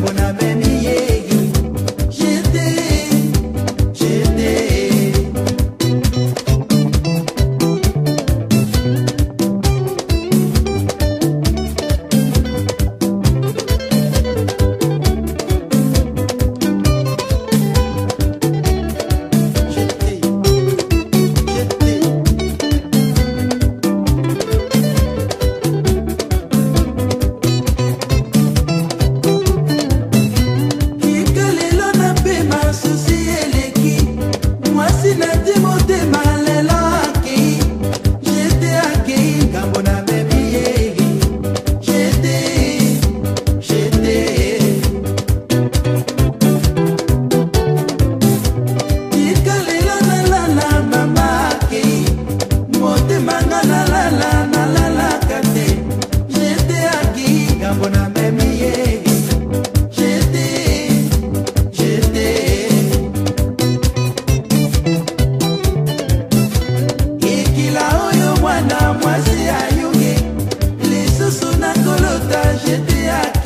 nakolota jete akei Yeah.